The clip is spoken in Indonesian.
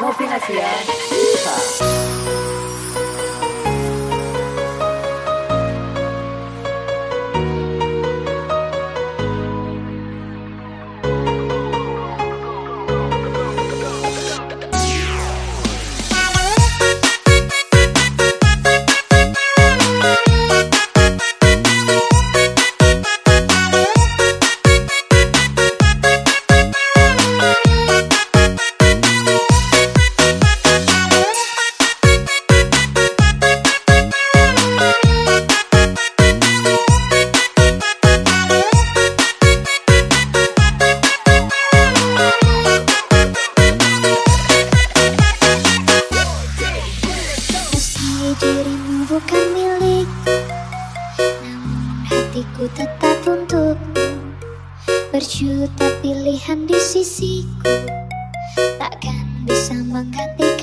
No financiar. bukan milikku Namun hatiku tetap untukmu Berjuta pilihan di sisiku. Takkan bisa menggantikan